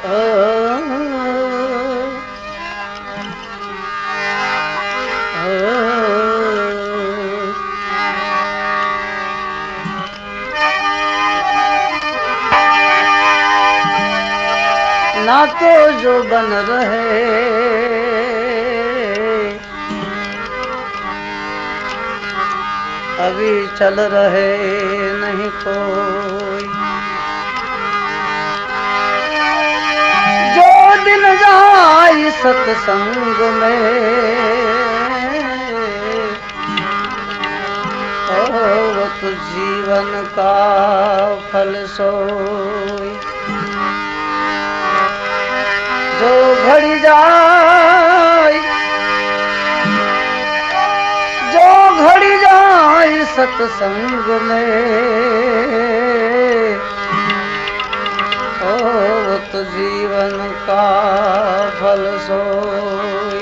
ना तो जो बन रहे अभी चल रहे नहीं कोई जाए सत्संग में। जीवन का फल सोई। जो घड़ी जाए जो घड़ी जाए सत्संग में। ओ वो तो जीवन का फल सोई।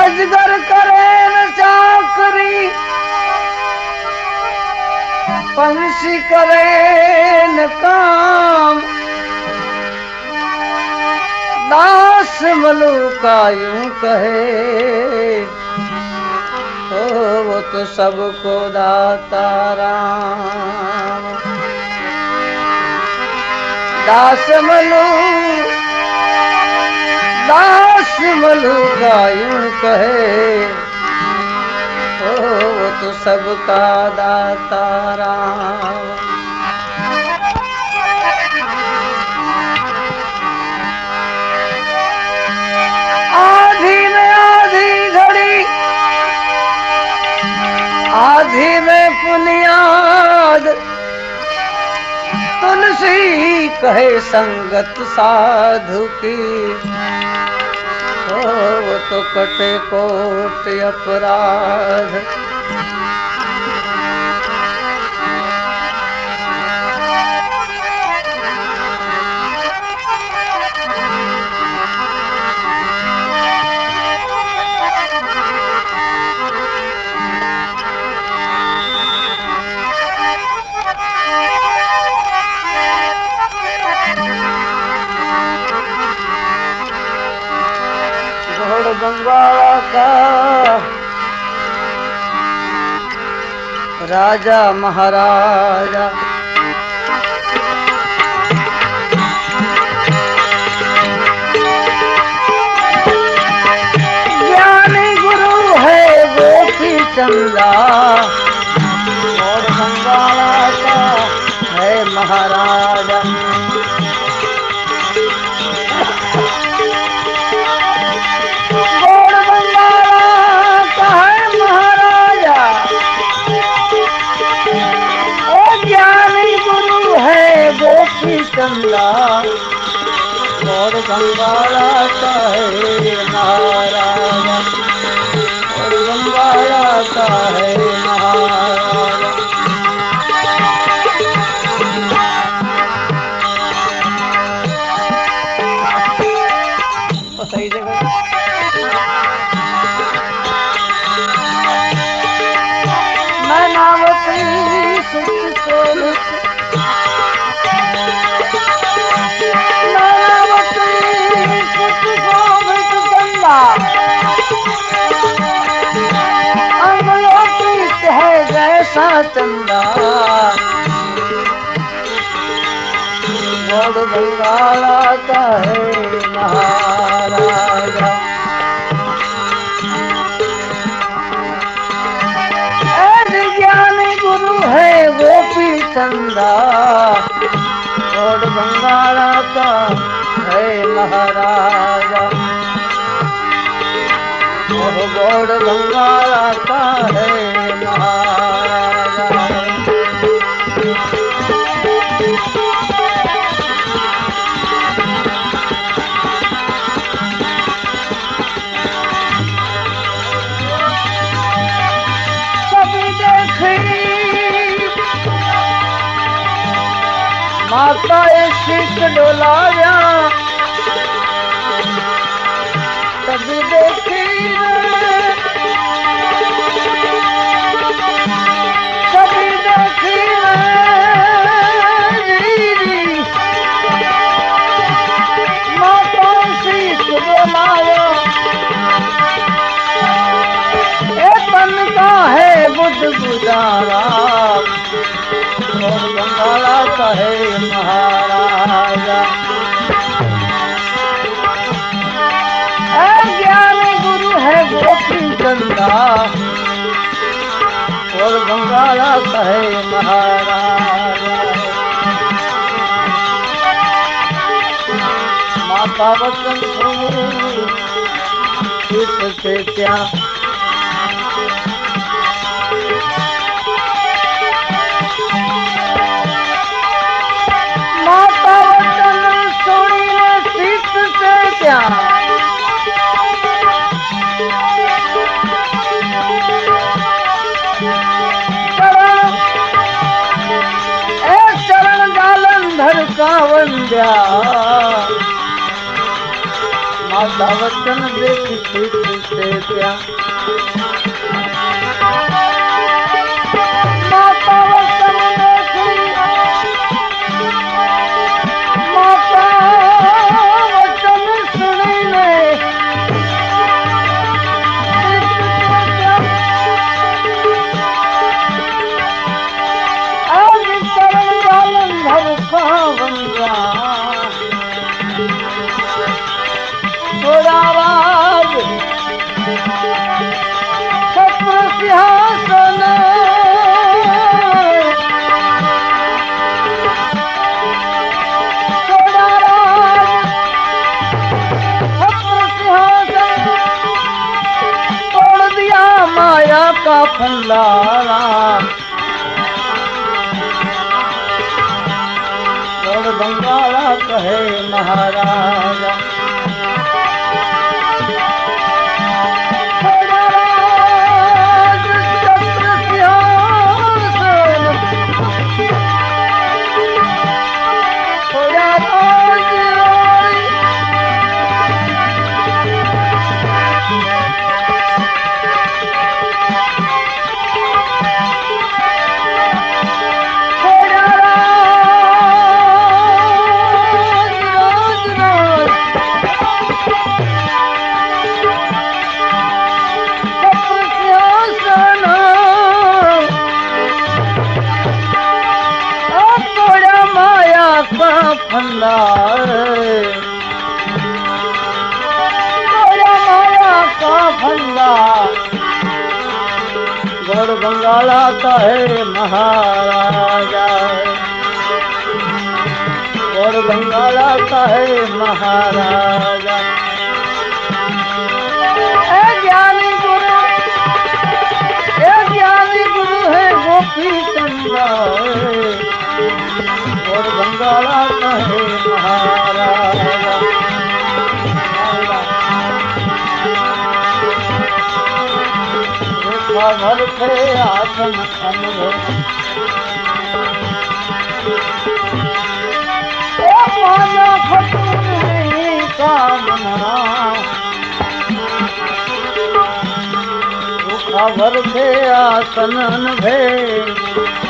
अजगर करे न चाकरी, पंछी करे न काम। दास मलुका यूँ कहे, ओ तो सबको दाता राम। दास मनु दास मनु यूँ कहे। ओ तो सबका दाता राम। आधी मैं पुनियाद तुलसी कहे संगत साधु की। तो कटे कोट अपराध। राजा महाराजा। ज्ञानी गुरु है गोपी चंदा। चंदा गोड़ बंगाला है महाराजा गुरु है गोपी चंदा गोड़ बंगाला का है महाराजा गोड़ बंगाला का है। माता इश्क डोलाया कहे महाराज। माता वचन सुन से क्या माता वचन देख माया का फंदारा और बंगाला तोड़ा माया का फंदा गौर बंगाला का है महाराजा। गौर बंगाला का है महाराजा। ज्ञानी गुरु ज्ञानी गुरु है गोपी चंद्र और बंगाला का है महाराजा रेखा भर थे आसन अनुभव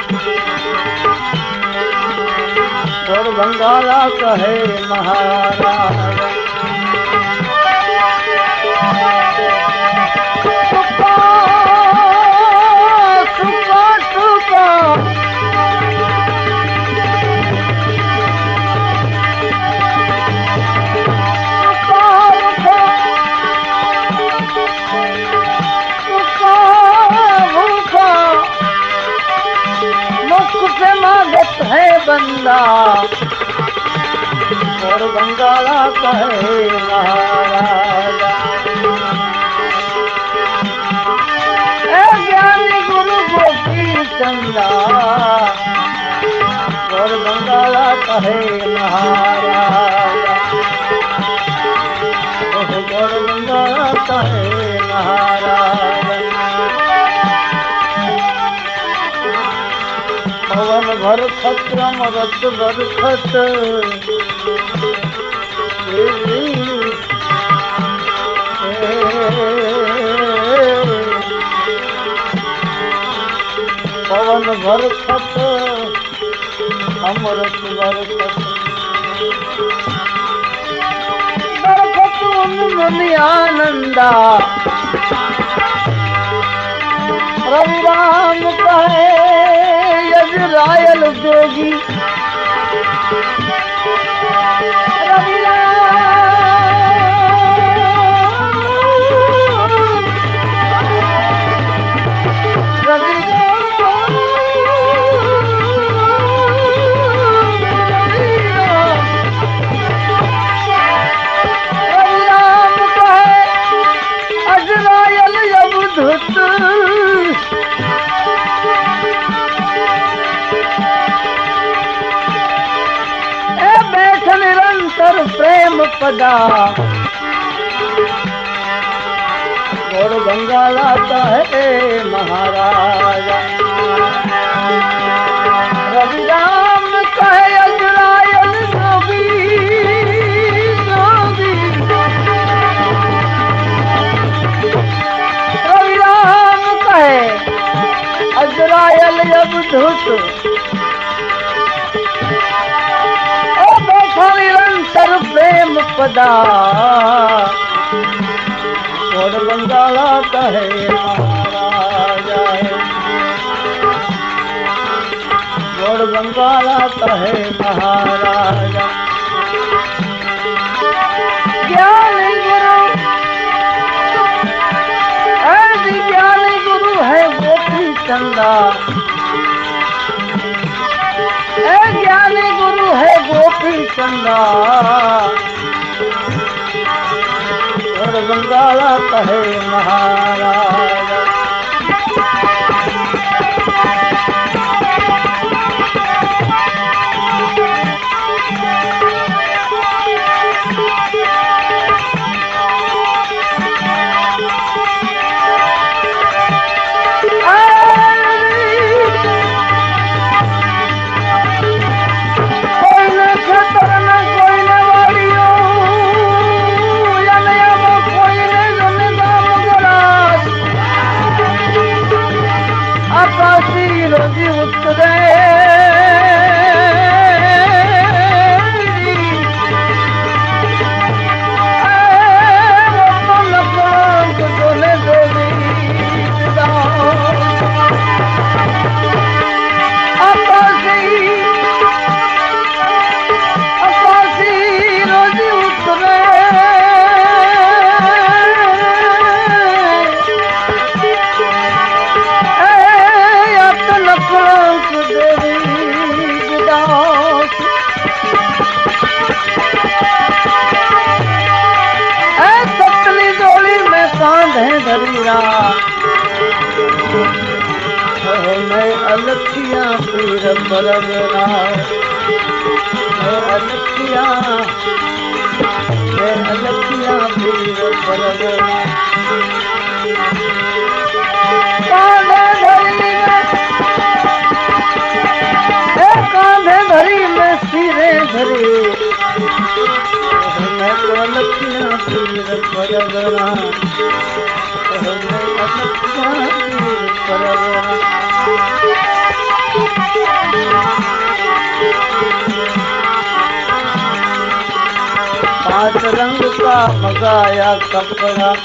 और कहे महाराज। मुख से मागत है बंदा। और बंगाला कहे ज्ञानी गुरु गोपी चंदा। और बंगाला कहे महाराज गौर गंगा कहे पवन भर खत्रम रत भर खत पवन भर खत, अमृत भर खत आनंदा। रवि राम कहे यजरायल पदा। और गंगा लाता है महाराजा। रवि राम कहे, अजरायल जोगी रवि राम कहे, अजरायल अवधुत ओ निरंतर प्रेम पदा और बंगाला कहे और बंगाला कहे, महाराजा। ज्ञानी गुरु ज्ञानी गुरु है चंदा। चङा पर गंगा त मारा मैं अलखिया पीर परगना मैं अलखिया मैं अलखिया पीर कांधे धरी में सिरे धरी। मैं तो अलखिया पीर परगना पाँच रंग का मगाया कपड़ा।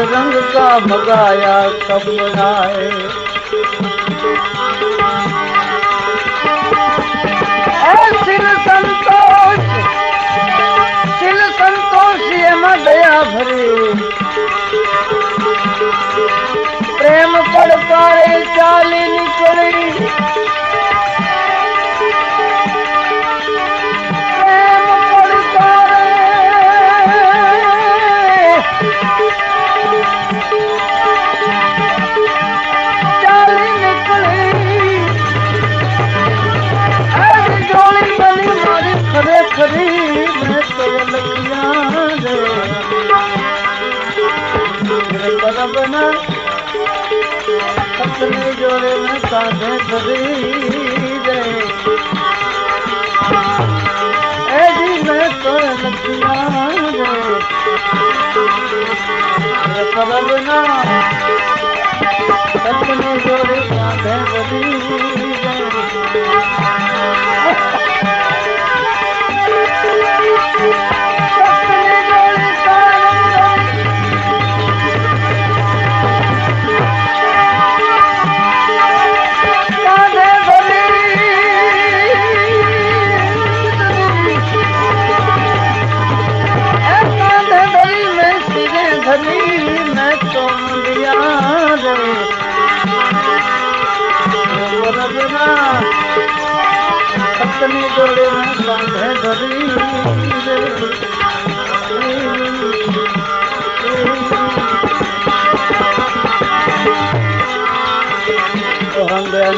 रंग का मगाया सब बनाए। सिल संतोष सिल संतोष यमा दया भरी। प्रेम पड़ पाए चालीन બરાબરના સપને જોડે મેં કાંધે ધરી રે એ જી મેં તો લખ્યા રે બરાબરના સપને જોડે કાંધે ધરી રે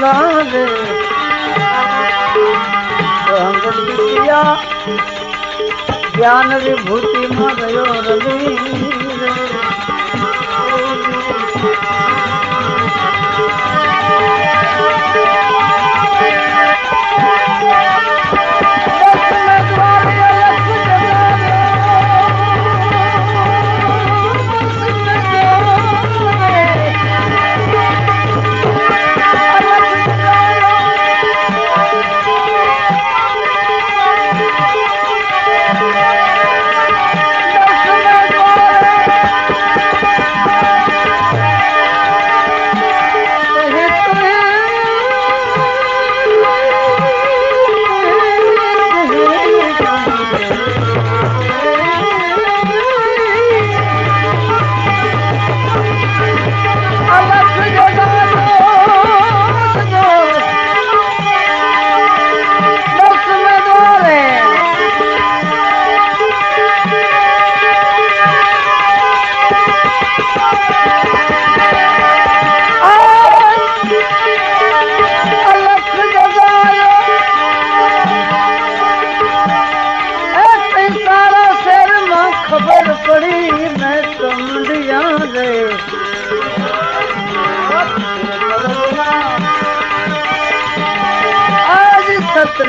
लाले। ज्ञान विभूति मगयो रवीर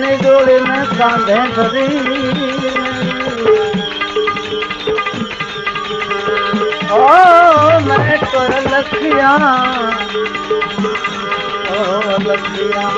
जी जोड़े में कांधे धरी। ओ मैं तोर लखिया। ओ लखिया।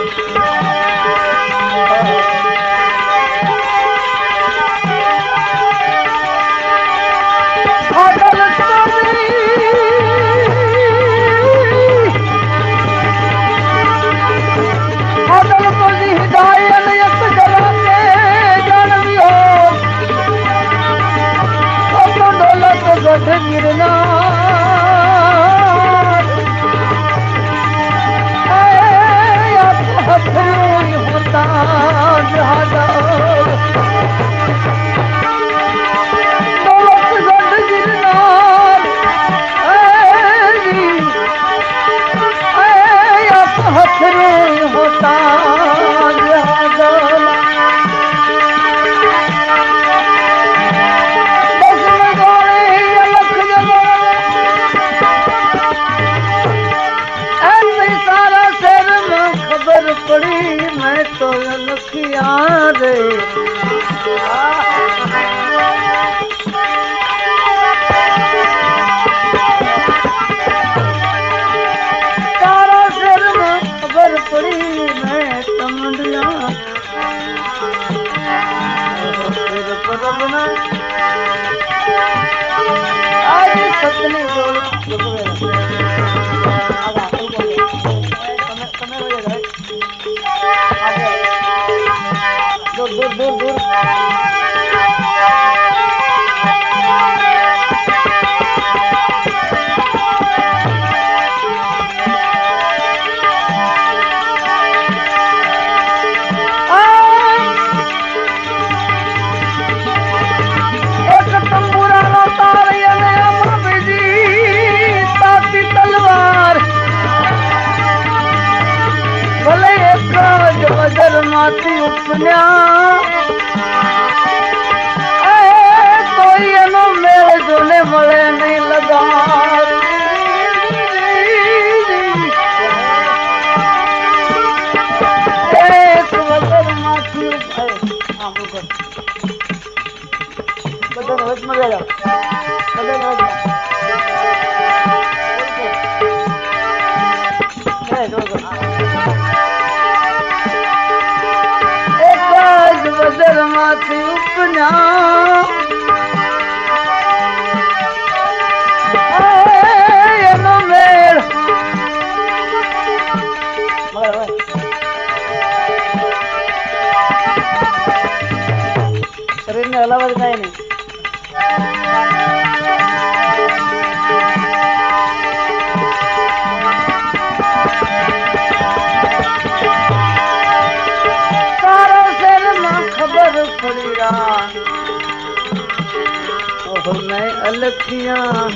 કૃષ્ણ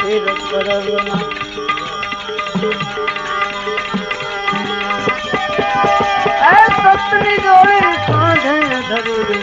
હે રઘુના સતની જોડે સાધન ધરું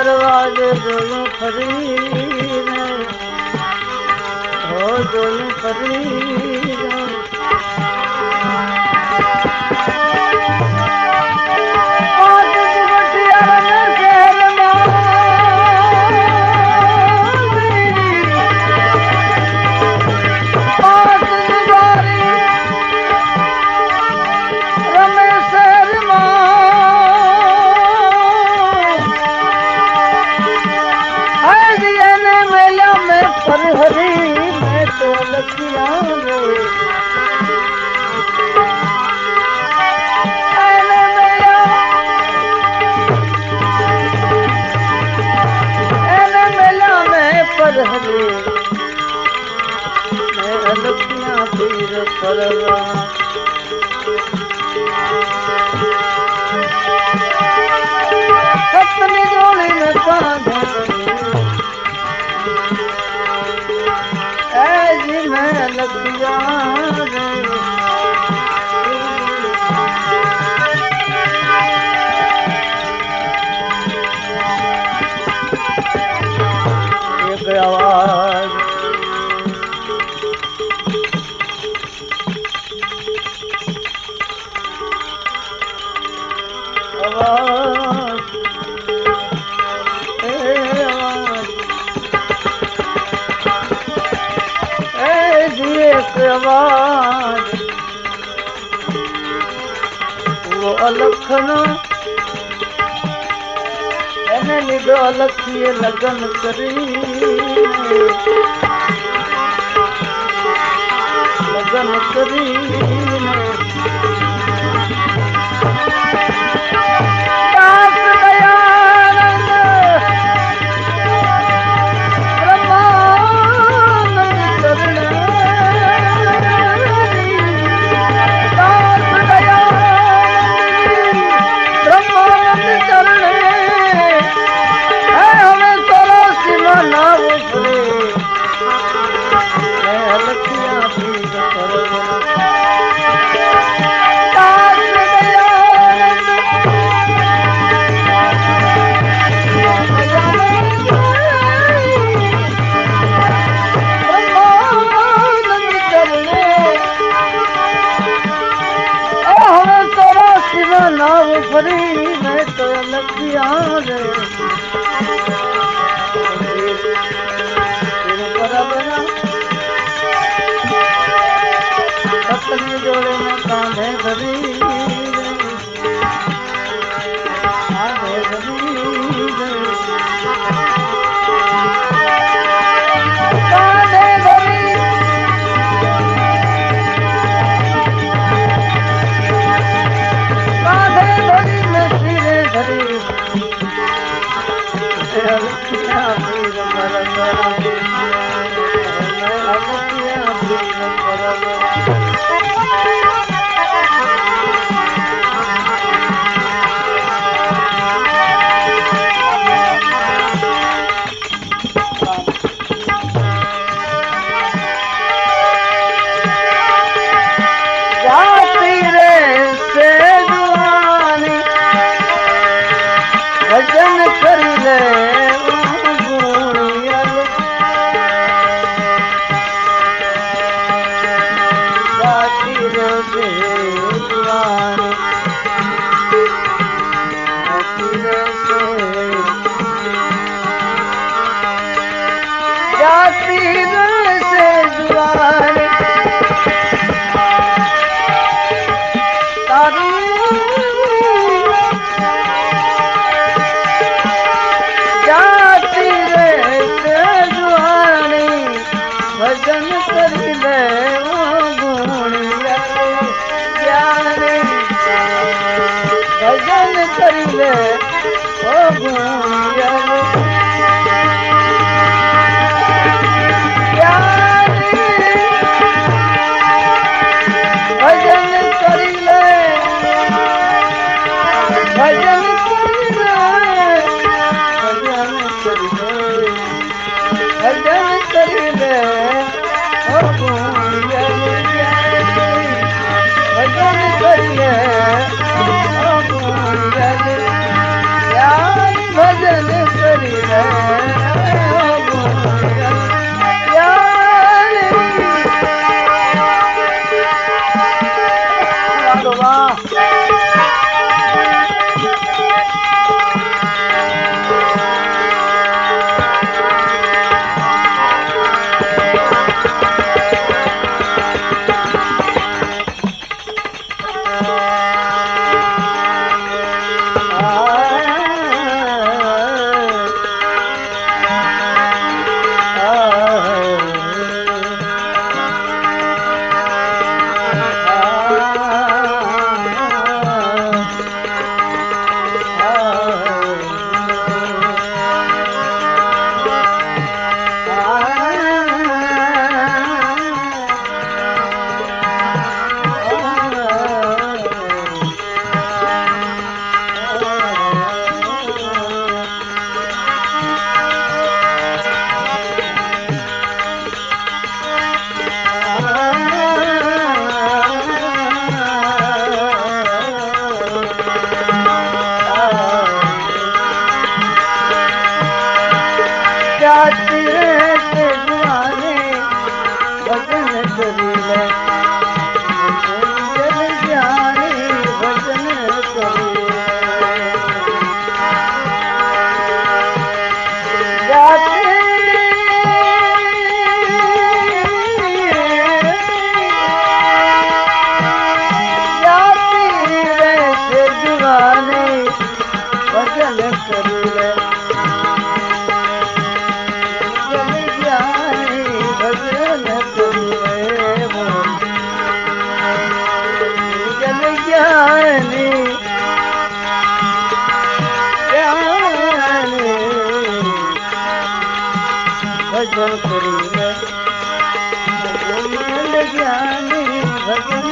ફરવા દે ડોલું ફરી હો ડોલું ફરી રાખનો એને લીધો અલગથી એ લગ્ન કરી. લગ્ન કરી. ज्ञानी भजन